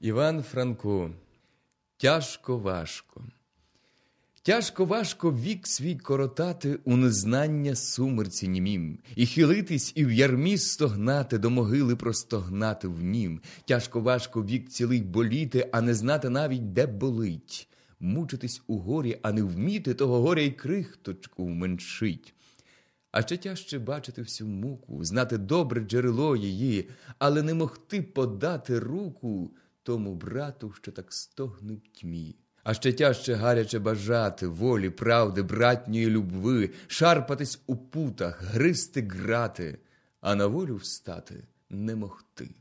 Іван Франко, тяжко важко. Тяжко важко вік свій коротати у незнання сумерці німім, і хилитись, і в ярмі стогнати, до могили простогнати в нім. Тяжко важко вік цілий боліти, а не знати навіть, де болить, мучитись у горі, а не вміти того горя й крихточку вменшить. А ще тяжче бачити всю муку, знати добре джерело її, але не могти подати руку тому брату, що так стогне в тьмі. А ще тяжче гаряче бажати волі, правди, братньої любви, шарпатись у путах, гристи грати, а на волю встати не могти.